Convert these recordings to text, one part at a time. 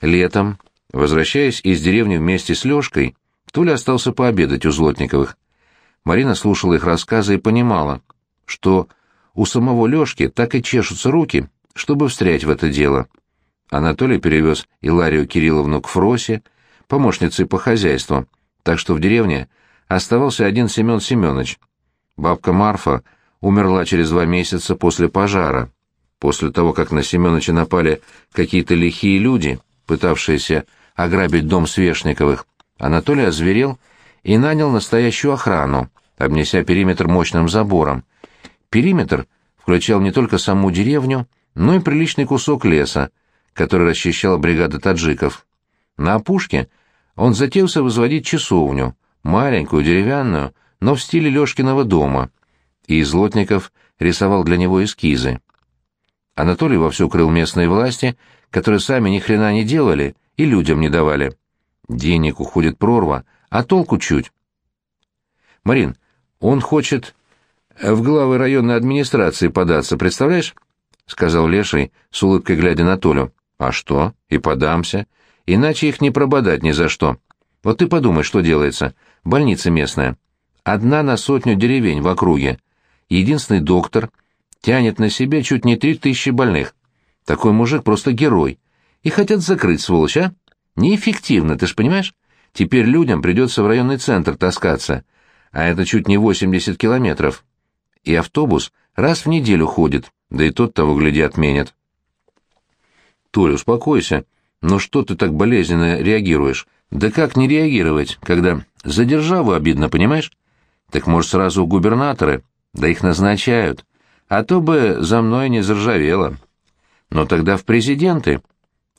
Летом, возвращаясь из деревни вместе с Лёшкой, Толя остался пообедать у Злотниковых. Марина слушала их рассказы и понимала, что у самого Лёшки так и чешутся руки, чтобы встрять в это дело. Анатолий перевез Иларию Кирилловну к Фросе, помощницей по хозяйству, так что в деревне оставался один Семен Семенович. Бабка Марфа умерла через два месяца после пожара, после того, как на Семеновича напали какие-то лихие люди, пытавшиеся ограбить дом Свешниковых. Анатолий озверел и нанял настоящую охрану, обнеся периметр мощным забором. Периметр включал не только саму деревню, но и приличный кусок леса, который расчищала бригада таджиков. На опушке он затеялся возводить часовню, маленькую, деревянную, но в стиле Лёшкиного дома, и из лотников рисовал для него эскизы. Анатолий вовсю крыл местные власти, которые сами ни хрена не делали и людям не давали. Денег уходит прорва, а толку чуть. Марин, он хочет в главы районной администрации податься, представляешь? — сказал Леший, с улыбкой глядя на Толю. «А что? И подамся. Иначе их не прободать ни за что. Вот ты подумай, что делается. Больница местная. Одна на сотню деревень в округе. Единственный доктор тянет на себе чуть не три тысячи больных. Такой мужик просто герой. И хотят закрыть, сволочь, а? Неэффективно, ты ж понимаешь? Теперь людям придется в районный центр таскаться. А это чуть не 80 километров. И автобус раз в неделю ходит, да и тот того, гляди, отменят. Толя, успокойся. Ну что ты так болезненно реагируешь? Да как не реагировать, когда за державу обидно, понимаешь? Так может сразу губернаторы? Да их назначают. А то бы за мной не заржавело. Но тогда в президенты.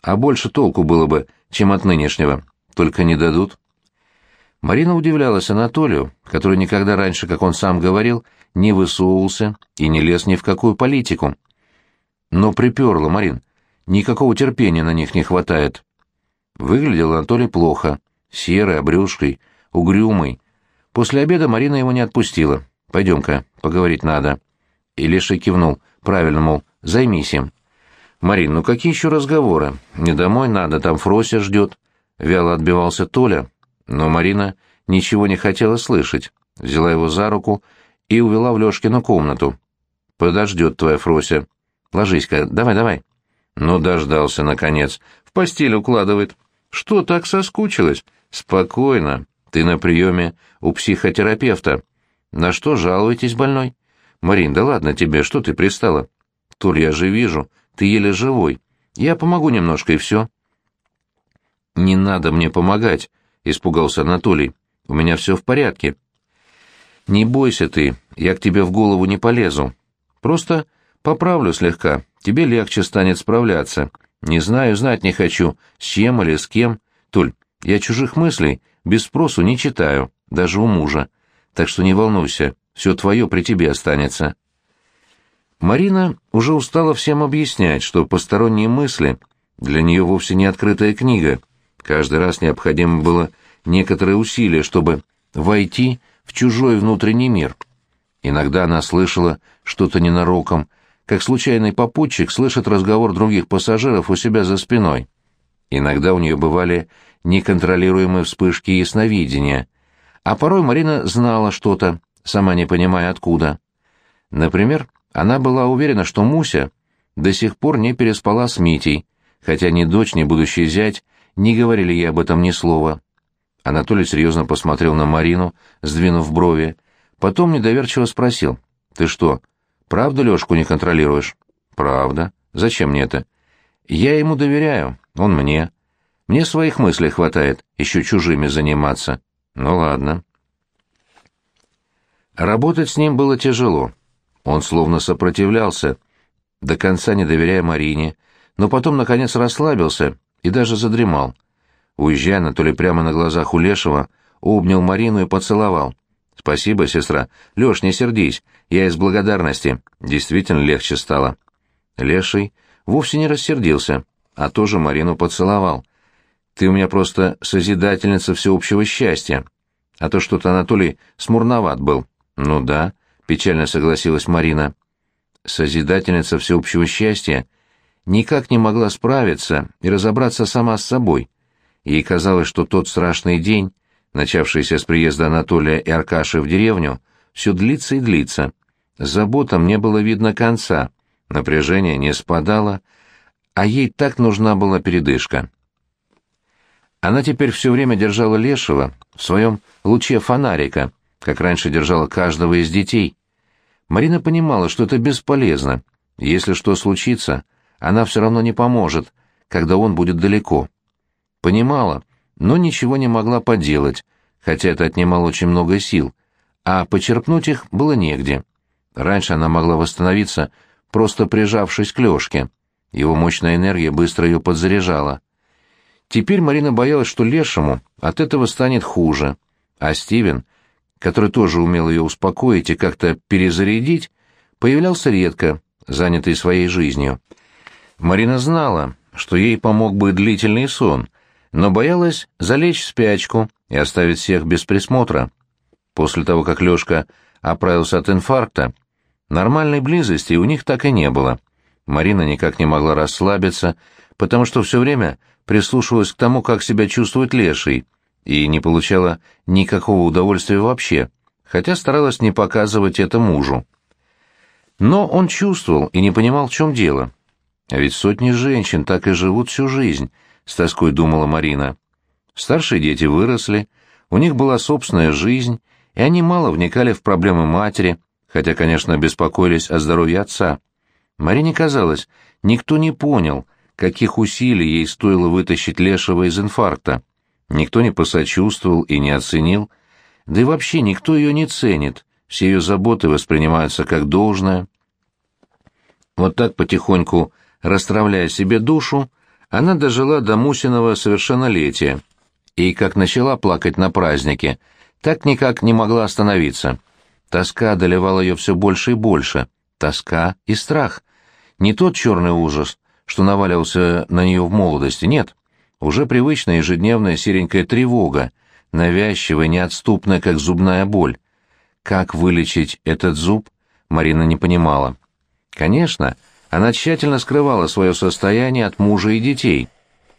А больше толку было бы, чем от нынешнего. Только не дадут. Марина удивлялась Анатолию, который никогда раньше, как он сам говорил, не высовывался и не лез ни в какую политику. Но приперло, Марин. Никакого терпения на них не хватает. Выглядел Анатолий плохо. Серый, обрюзший, угрюмый. После обеда Марина его не отпустила. «Пойдем-ка, поговорить надо». И Леша кивнул. «Правильно, мол, займись им». «Марин, ну какие еще разговоры? Не домой надо, там Фрося ждет». Вяло отбивался Толя, но Марина ничего не хотела слышать. Взяла его за руку и увела в Лёшкину комнату. «Подождет твоя Фрося. Ложись-ка, давай-давай». Ну, дождался, наконец. В постель укладывает. Что, так соскучилась? Спокойно. Ты на приеме у психотерапевта. На что жалуетесь, больной? Марин, да ладно тебе, что ты пристала? Толь, я же вижу, ты еле живой. Я помогу немножко, и все. Не надо мне помогать, испугался Анатолий. У меня все в порядке. Не бойся ты, я к тебе в голову не полезу. Просто поправлю слегка, тебе легче станет справляться. Не знаю, знать не хочу, с чем или с кем. Толь, я чужих мыслей без спросу не читаю, даже у мужа. Так что не волнуйся, все твое при тебе останется. Марина уже устала всем объяснять, что посторонние мысли для нее вовсе не открытая книга. Каждый раз необходимо было некоторые усилия, чтобы войти в чужой внутренний мир. Иногда она слышала что-то ненароком, как случайный попутчик слышит разговор других пассажиров у себя за спиной. Иногда у нее бывали неконтролируемые вспышки ясновидения, а порой Марина знала что-то, сама не понимая откуда. Например, она была уверена, что Муся до сих пор не переспала с Митей, хотя ни дочь, ни будущий зять не говорили ей об этом ни слова. Анатолий серьезно посмотрел на Марину, сдвинув брови, потом недоверчиво спросил, «Ты что, правда Лёшку не контролируешь?» «Правда. Зачем мне это?» «Я ему доверяю, он мне. Мне своих мыслей хватает, еще чужими заниматься. Ну ладно». Работать с ним было тяжело. Он словно сопротивлялся, до конца не доверяя Марине, но потом, наконец, расслабился и даже задремал. Уезжая, Анатолий прямо на глазах у Лешего обнял Марину и поцеловал. «Спасибо, сестра. Леш, не сердись. Я из благодарности. Действительно легче стало». Леший вовсе не рассердился, а тоже Марину поцеловал. «Ты у меня просто созидательница всеобщего счастья. А то что-то Анатолий смурноват был». «Ну да», — печально согласилась Марина. «Созидательница всеобщего счастья никак не могла справиться и разобраться сама с собой. Ей казалось, что тот страшный день, начавшийся с приезда Анатолия и Аркаши в деревню, все длится и длится. Заботам не было видно конца, напряжение не спадало, а ей так нужна была передышка. Она теперь все время держала Лешего в своем луче фонарика, как раньше держала каждого из детей. Марина понимала, что это бесполезно. Если что случится, она все равно не поможет, когда он будет далеко. Понимала, но ничего не могла поделать, хотя это отнимало очень много сил, а почерпнуть их было негде. Раньше она могла восстановиться, просто прижавшись к Лёшке. Его мощная энергия быстро ее подзаряжала. Теперь Марина боялась, что Лешему от этого станет хуже, а Стивен, который тоже умел ее успокоить и как-то перезарядить, появлялся редко, занятый своей жизнью. Марина знала, что ей помог бы длительный сон, но боялась залечь в спячку и оставить всех без присмотра. После того, как Лешка оправился от инфаркта, нормальной близости у них так и не было. Марина никак не могла расслабиться, потому что все время прислушивалась к тому, как себя чувствует леший, и не получала никакого удовольствия вообще, хотя старалась не показывать это мужу. Но он чувствовал и не понимал, в чем дело. А ведь сотни женщин так и живут всю жизнь, с тоской думала Марина. Старшие дети выросли, у них была собственная жизнь, и они мало вникали в проблемы матери, хотя, конечно, беспокоились о здоровье отца. Марине казалось, никто не понял, каких усилий ей стоило вытащить Лешего из инфаркта. Никто не посочувствовал и не оценил, да и вообще никто ее не ценит, все ее заботы воспринимаются как должное. Вот так потихоньку, расстравляя себе душу, она дожила до Мусиного совершеннолетия, и как начала плакать на празднике, так никак не могла остановиться. Тоска одолевала ее все больше и больше, тоска и страх. Не тот черный ужас, что наваливался на нее в молодости, нет. Уже привычная ежедневная серенькая тревога, навязчивая, неотступная, как зубная боль. Как вылечить этот зуб, Марина не понимала. Конечно, она тщательно скрывала свое состояние от мужа и детей.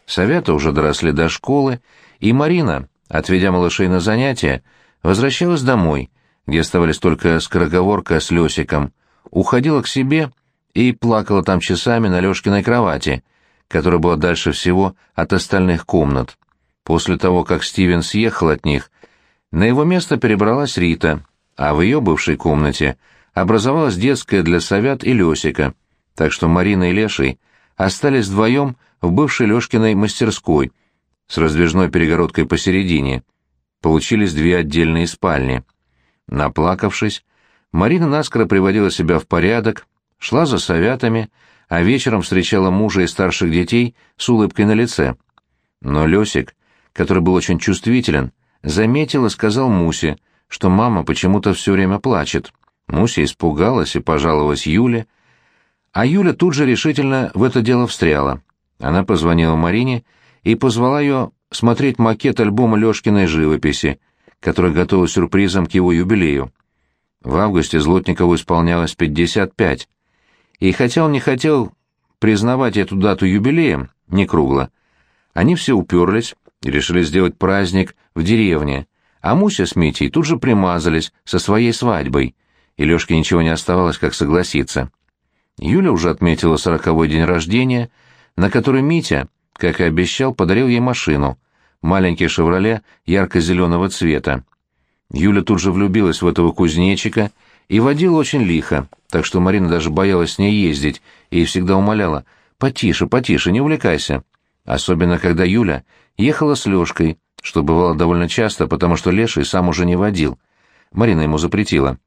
Советы уже доросли до школы, и Марина, отведя малышей на занятия, возвращалась домой, где оставались только скороговорка с Лесиком, уходила к себе и плакала там часами на Лёшкиной кровати, которая была дальше всего от остальных комнат. После того, как Стивен съехал от них, на его место перебралась Рита, а в ее бывшей комнате образовалась детская для Совят и Лёсика, так что Марина и Леший остались вдвоем в бывшей Лёшкиной мастерской с раздвижной перегородкой посередине. Получились две отдельные спальни. Наплакавшись, Марина наскоро приводила себя в порядок, шла за советами, а вечером встречала мужа и старших детей с улыбкой на лице. Но Лёсик, который был очень чувствителен, заметил и сказал Мусе, что мама почему-то все время плачет. Муся испугалась и пожаловалась Юле, а Юля тут же решительно в это дело встряла. Она позвонила Марине и позвала ее смотреть макет альбома Лёшкиной живописи, который готовил сюрпризом к его юбилею. В августе Злотникову исполнялось 55. И хотя он не хотел признавать эту дату юбилеем, не кругло, они все уперлись и решили сделать праздник в деревне, а Муся с Митей тут же примазались со своей свадьбой, и Лёшке ничего не оставалось, как согласиться. Юля уже отметила сороковой день рождения, на который Митя, как и обещал, подарил ей машину, маленький «Шевроле» ярко-зеленого цвета. Юля тут же влюбилась в этого кузнечика и водила очень лихо, так что Марина даже боялась с ней ездить и всегда умоляла «Потише, потише, не увлекайся». Особенно, когда Юля ехала с Лёшкой, что бывало довольно часто, потому что Леший сам уже не водил. Марина ему запретила.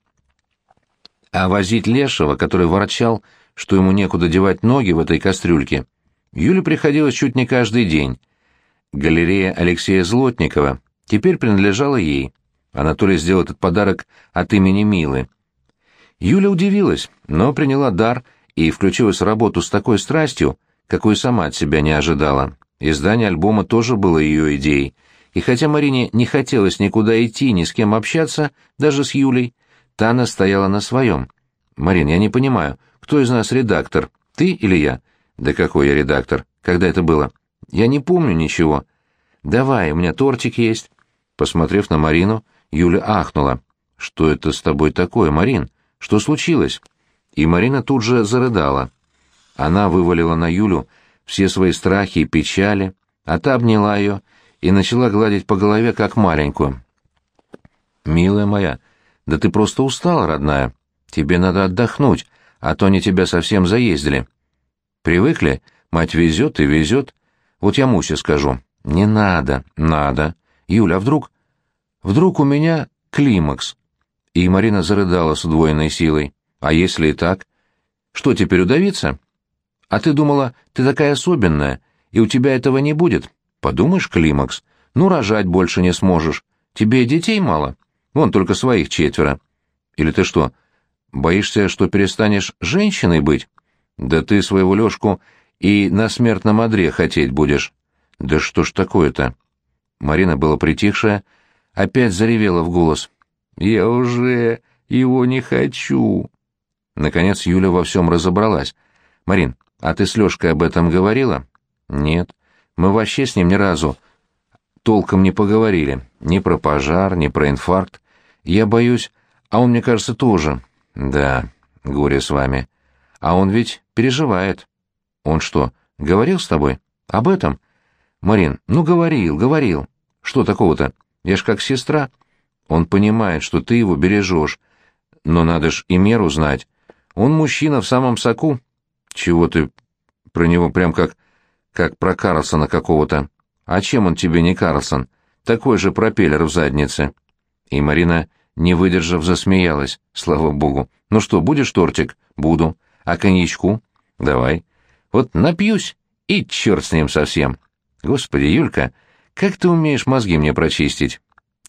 А возить Лешего, который ворчал, что ему некуда девать ноги в этой кастрюльке, Юле приходилось чуть не каждый день. Галерея Алексея Злотникова теперь принадлежала ей. Анатолий сделал этот подарок от имени Милы. Юля удивилась, но приняла дар и включилась в работу с такой страстью, какой сама от себя не ожидала. Издание альбома тоже было ее идеей, и хотя Марине не хотелось никуда идти, ни с кем общаться, даже с Юлей, та настояла на своем. «Марин, я не понимаю, кто из нас редактор, ты или я?» Да какой я редактор? Когда это было? Я не помню ничего. Давай, у меня тортик есть. Посмотрев на Марину, Юля ахнула. Что это с тобой такое, Марин? Что случилось? И Марина тут же зарыдала. Она вывалила на Юлю все свои страхи и печали, а та обняла ее и начала гладить по голове, как маленькую. «Милая моя, да ты просто устала, родная. Тебе надо отдохнуть, а то они тебя совсем заездили. Привыкли? Мать везет и везет. Вот я Мусе скажу. Не надо, надо. Юля, а вдруг... Вдруг у меня климакс?» И Марина зарыдала с удвоенной силой. «А если и так? Что, теперь удавиться?» «А ты думала, ты такая особенная, и у тебя этого не будет? Подумаешь, климакс. Ну, рожать больше не сможешь. Тебе детей мало. Вон только своих четверо. Или ты что, боишься, что перестанешь женщиной быть? Да ты своего Лёшку и на смертном одре хотеть будешь. Да что ж такое-то?» Марина была притихшая, опять заревела в голос. «Я уже его не хочу». Наконец Юля во всем разобралась. «Марин, а ты с Лёшкой об этом говорила?» «Нет. Мы вообще с ним ни разу толком не поговорили. Ни про пожар, ни про инфаркт. Я боюсь, а он, мне кажется, тоже. Да, горе с вами. А он ведь переживает. Он что, говорил с тобой? Об этом? Марин, ну говорил, говорил. Что такого-то? Я ж как сестра. Он понимает, что ты его бережешь. Но надо ж и меру знать. Он мужчина в самом соку. Чего ты про него прям как... как про Карлсона какого-то. А чем он тебе не Карлсон? Такой же пропеллер в заднице. И Марина, не выдержав, засмеялась. Слава богу. Ну что, будешь тортик? Буду. А коньячку? Давай. Вот напьюсь, и черт с ним совсем. Господи, Юлька, как ты умеешь мозги мне прочистить?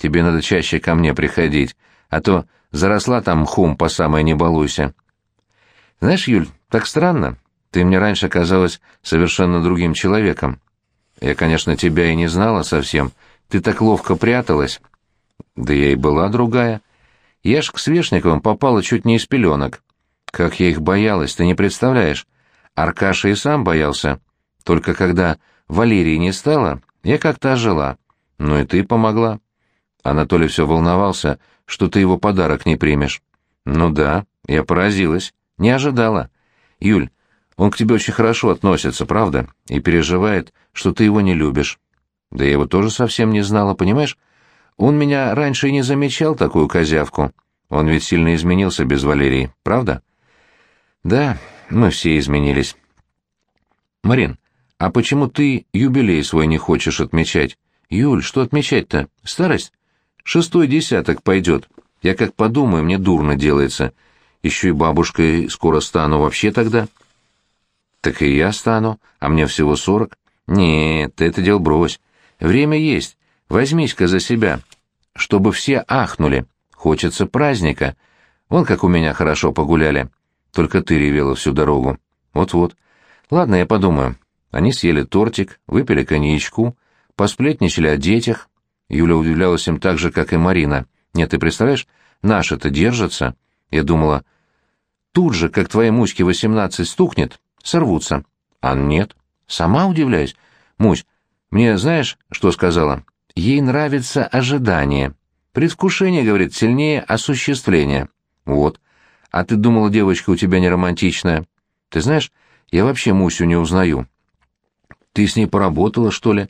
Тебе надо чаще ко мне приходить, а то заросла там мхом по самой не балуйся. Знаешь, Юль, так странно. Ты мне раньше казалась совершенно другим человеком. Я, конечно, тебя и не знала совсем. Ты так ловко пряталась. Да я и была другая. Я ж к Свешниковым попала чуть не из пеленок. Как я их боялась, ты не представляешь. Аркаша и сам боялся. Только когда Валерии не стало, я как-то ожила. Ну и ты помогла. Анатолий все волновался, что ты его подарок не примешь. Ну да, я поразилась. Не ожидала. Юль, он к тебе очень хорошо относится, правда? И переживает, что ты его не любишь. Да я его тоже совсем не знала, понимаешь? Он меня раньше и не замечал, такую козявку. Он ведь сильно изменился без Валерии, правда? Да, мы все изменились. Марин, а почему ты юбилей свой не хочешь отмечать? Юль, что отмечать-то? Старость? Шестой десяток пойдет. Я как подумаю, мне дурно делается. Еще и бабушкой скоро стану вообще тогда. Так и я стану, а мне всего сорок. Нет, ты это дело брось. Время есть. Возьмись-ка за себя. Чтобы все ахнули. Хочется праздника. Вон как у меня хорошо погуляли. Только ты ревела всю дорогу. Вот-вот. Ладно, я подумаю. Они съели тортик, выпили коньячку, посплетничали о детях, Юля удивлялась им так же, как и Марина. «Нет, ты представляешь, наши-то держатся». Я думала, тут же, как твоей Муське восемнадцать стукнет, сорвутся. А нет. Сама удивляюсь. Мусь, мне знаешь, что сказала? Ей нравится ожидание. Предвкушение, говорит, сильнее осуществления. Вот. А ты думала, девочка у тебя не романтичная? Ты знаешь, я вообще Мусю не узнаю. Ты с ней поработала, что ли?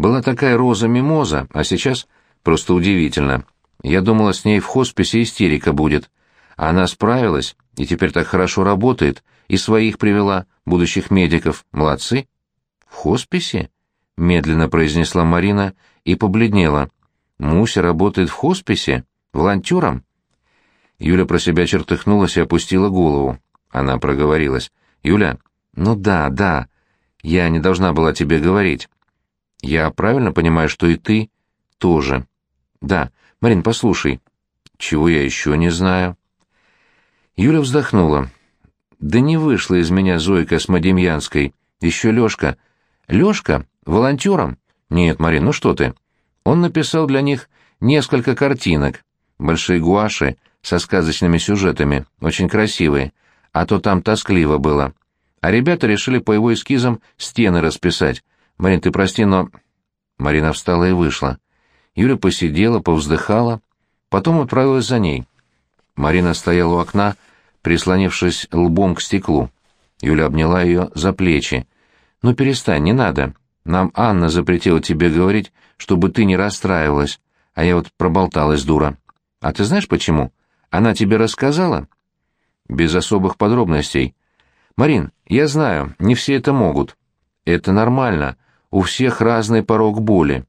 Была такая роза-мимоза, а сейчас просто удивительно. Я думала, с ней в хосписе истерика будет. А она справилась и теперь так хорошо работает, и своих привела, будущих медиков. Молодцы. В хосписе? Медленно произнесла Марина и побледнела. Муся работает в хосписе? Волонтером? Юля про себя чертыхнулась и опустила голову. Она проговорилась. «Юля, ну да, да, я не должна была тебе говорить. Я правильно понимаю, что и ты тоже? Да. Марин, послушай. Чего я еще не знаю? Юля вздохнула. Да не вышла из меня Зойка с Мадемьянской. Еще Лешка. Лешка? Волонтером? Нет, Марин, ну что ты? Он написал для них несколько картинок. Большие гуаши со сказочными сюжетами, очень красивые. А то там тоскливо было. А ребята решили по его эскизам стены расписать. Марин, ты прости, но... Марина встала и вышла. Юля посидела, повздыхала, потом отправилась за ней. Марина стояла у окна, прислонившись лбом к стеклу. Юля обняла ее за плечи. «Ну перестань, не надо. Нам Анна запретила тебе говорить, чтобы ты не расстраивалась. А я вот проболталась, дура. А ты знаешь почему? Она тебе рассказала?» «Без особых подробностей. Марин, я знаю, не все это могут. Это нормально. У всех разный порог боли.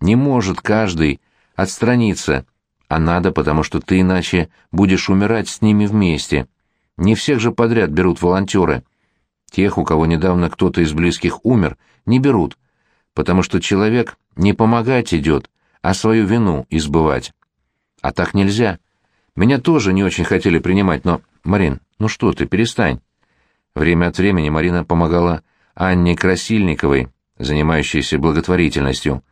Не может каждый отстраниться, а надо, потому что ты иначе будешь умирать с ними вместе. Не всех же подряд берут волонтеры. Тех, у кого недавно кто-то из близких умер, не берут, потому что человек не помогать идет, а свою вину избывать. А так нельзя. Меня тоже не очень хотели принимать, но... Марин, ну что ты, перестань. Время от времени Марина помогала Анне Красильниковой, занимающейся благотворительностью.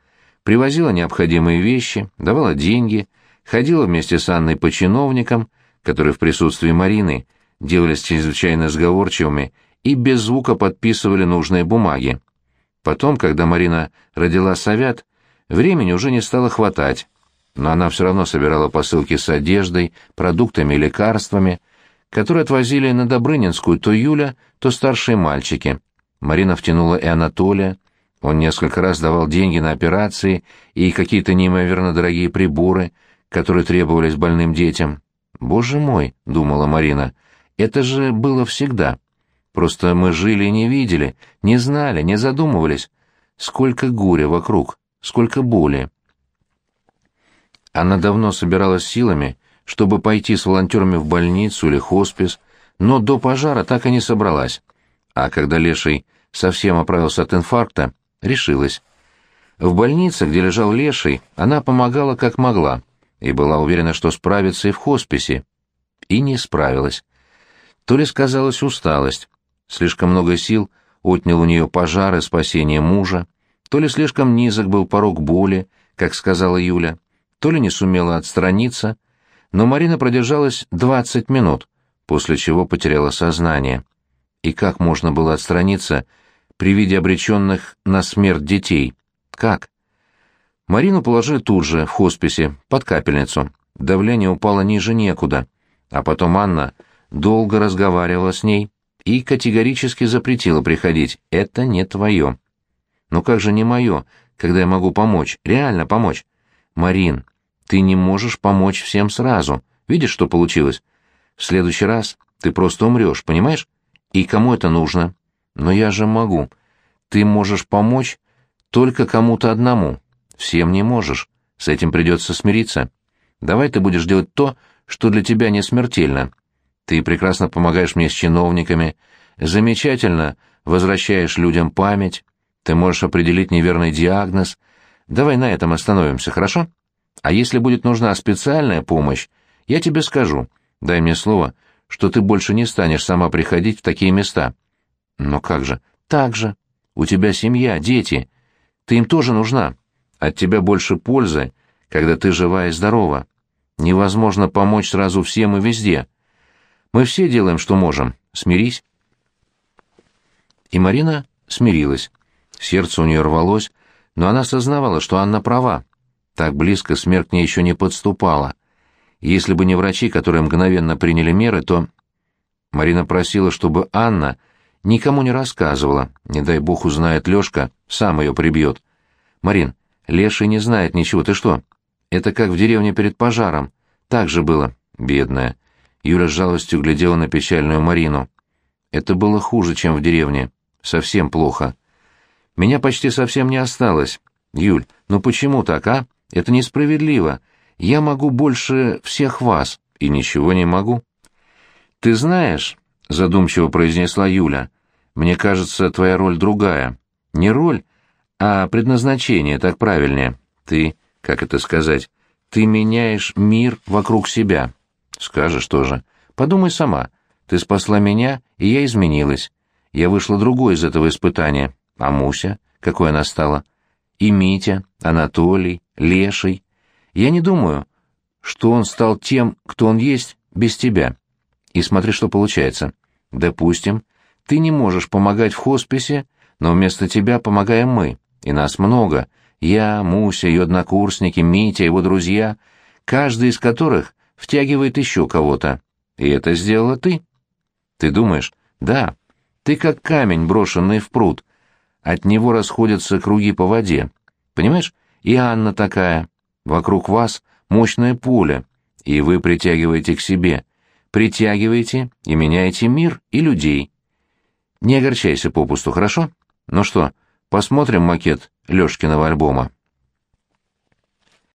Привозила необходимые вещи, давала деньги, ходила вместе с Анной по чиновникам, которые в присутствии Марины делались чрезвычайно сговорчивыми и без звука подписывали нужные бумаги. Потом, когда Марина родила совят, времени уже не стало хватать, но она все равно собирала посылки с одеждой, продуктами и лекарствами, которые отвозили на Добрынинскую то Юля, то старшие мальчики. Марина втянула и Анатолия, он несколько раз давал деньги на операции и какие-то неимоверно дорогие приборы, которые требовались больным детям. «Боже мой», — думала Марина, — «это же было всегда. Просто мы жили и не видели, не знали, не задумывались. Сколько горя вокруг, сколько боли». Она давно собиралась силами, чтобы пойти с волонтерами в больницу или хоспис, но до пожара так и не собралась. А когда Леший совсем оправился от инфаркта, решилась. В больнице, где лежал Леший, она помогала как могла и была уверена, что справится и в хосписе. И не справилась. То ли сказалась усталость, слишком много сил отнял у нее пожар и спасение мужа, то ли слишком низок был порог боли, как сказала Юля, то ли не сумела отстраниться, но Марина продержалась двадцать минут, после чего потеряла сознание. И как можно было отстраниться при виде обреченных на смерть детей? Как? Марину положили тут же, в хосписе, под капельницу. Давление упало ниже некуда. А потом Анна долго разговаривала с ней и категорически запретила приходить. Это не твое. Ну как же не мое, когда я могу помочь, реально помочь? Марин, ты не можешь помочь всем сразу. Видишь, что получилось? В следующий раз ты просто умрешь, понимаешь? И кому это нужно? Но я же могу. Ты можешь помочь только кому-то одному. Всем не можешь. С этим придется смириться. Давай ты будешь делать то, что для тебя не смертельно. Ты прекрасно помогаешь мне с чиновниками, замечательно возвращаешь людям память, ты можешь определить неверный диагноз. Давай на этом остановимся, хорошо? А если будет нужна специальная помощь, я тебе скажу. Дай мне слово, что ты больше не станешь сама приходить в такие места. Но как же? Так же. У тебя семья, дети. Ты им тоже нужна. От тебя больше пользы, когда ты жива и здорова. Невозможно помочь сразу всем и везде. Мы все делаем, что можем. Смирись. И Марина смирилась. Сердце у нее рвалось, но она сознавала, что Анна права. Так близко смерть к ней еще не подступала. Если бы не врачи, которые мгновенно приняли меры, то... Марина просила, чтобы Анна никому не рассказывала. Не дай бог узнает Лешка, сам ее прибьет. «Марин, Леший не знает ничего, ты что? Это как в деревне перед пожаром. Так же было, бедная». Юля с жалостью глядела на печальную Марину. «Это было хуже, чем в деревне. Совсем плохо. Меня почти совсем не осталось. Юль, ну почему так, а? Это несправедливо. Я могу больше всех вас, и ничего не могу». «Ты знаешь», — задумчиво произнесла Юля, — «мне кажется, твоя роль другая. Не роль, а предназначение, так правильнее. Ты, как это сказать, ты меняешь мир вокруг себя. Скажешь тоже. Подумай сама. Ты спасла меня, и я изменилась. Я вышла другой из этого испытания. А Муся? Какой она стала? И Митя, Анатолий, Леший. Я не думаю, что он стал тем, кто он есть, без тебя. И смотри, что получается. Допустим, Ты не можешь помогать в хосписе, но вместо тебя помогаем мы, и нас много. Я, Муся, ее однокурсники, Митя, его друзья, каждый из которых втягивает еще кого-то. И это сделала ты. Ты думаешь? Да. Ты как камень, брошенный в пруд. От него расходятся круги по воде. Понимаешь? И Анна такая. Вокруг вас мощное поле, и вы притягиваете к себе. Притягиваете и меняете мир и людей. Не огорчайся попусту, хорошо? Ну что, посмотрим макет Лёшкиного альбома.